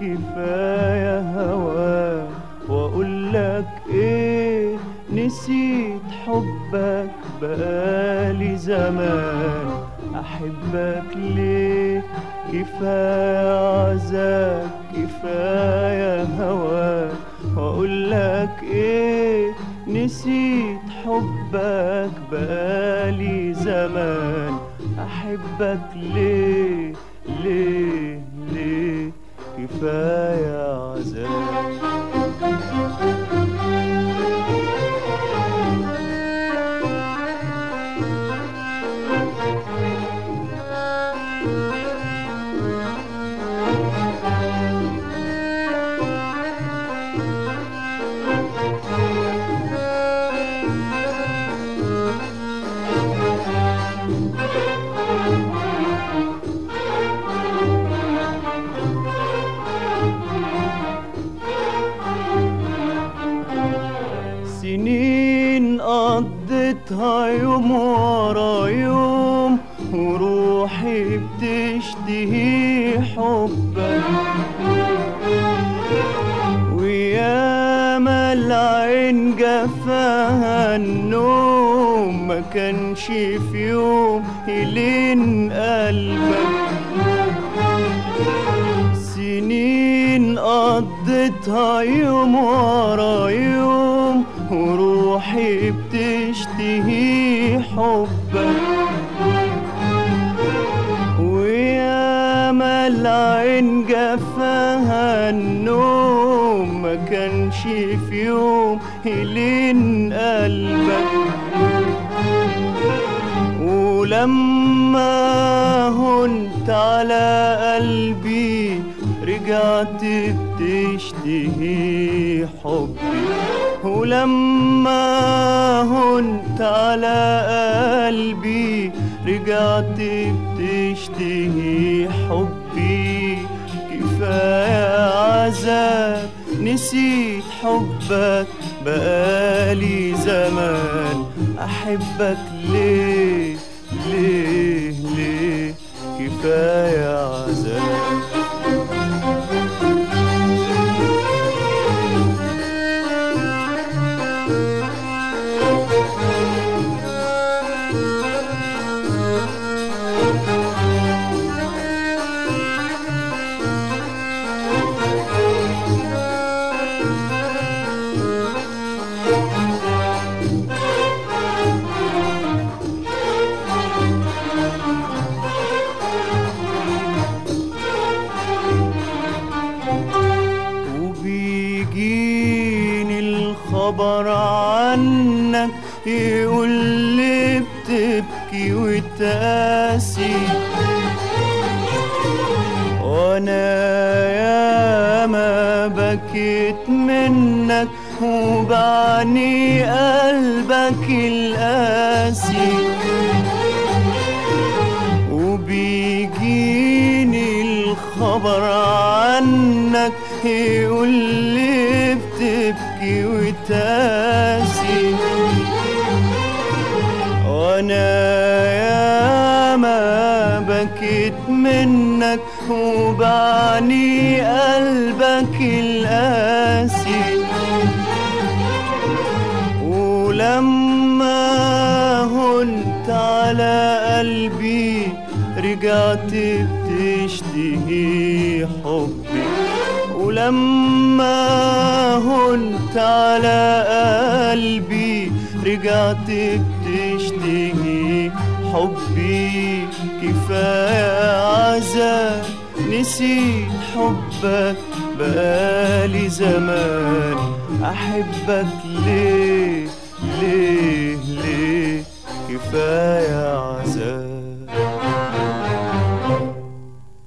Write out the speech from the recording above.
كفاية هواك وأقول لك إيه نسيت حبك بقالي زمان. أحبك ليه؟ كفاية عذاب كفاية هواك وأقول لك إيه نسيت حبك بقالي زمان. أحبك ليه؟ ليه؟ كفاية قضيتها يوم ورا يوم وروحي بتشتهي حبك وياما العين جفاها النوم ما كانش في يوم يلين قلبك. سنين قضيتها يوم ورا يوم وروحي بتشتهي حبك. وياما العين جفاها النوم ما كانش في يوم يلين قلبك. ولما هنت على قلبي رجعت بتشتهي حبي. ولما هنت على قلبي رجعت بتشتهي حبي. كفاية عذاب نسيت حبك بقالي زمان. أحبك ليه؟ وبيجيني الخبر عنك يقول لي بتبكي وتقاسي. وأنا ياما بكيت منك وبعني قلبك القاسي. وبيجيني الخبر عنك يقول لي بتبكي وتاسي. وأنا ياما بكيت منك وبعني قلبك القاسي. ولما هنت على قلبي رجعت بتشتهي حبي. ولما هنت على قلبي رجعت بتشتهي حبي. كفاية عذاب نسيت حبك. بقالي زمان أحبك. ليه؟ ليه؟ ليه؟ كفاية عذاب